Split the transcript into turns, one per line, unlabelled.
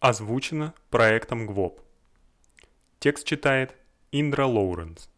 Озвучено проектом ГВОП. Текст читает Индра Лоуренс.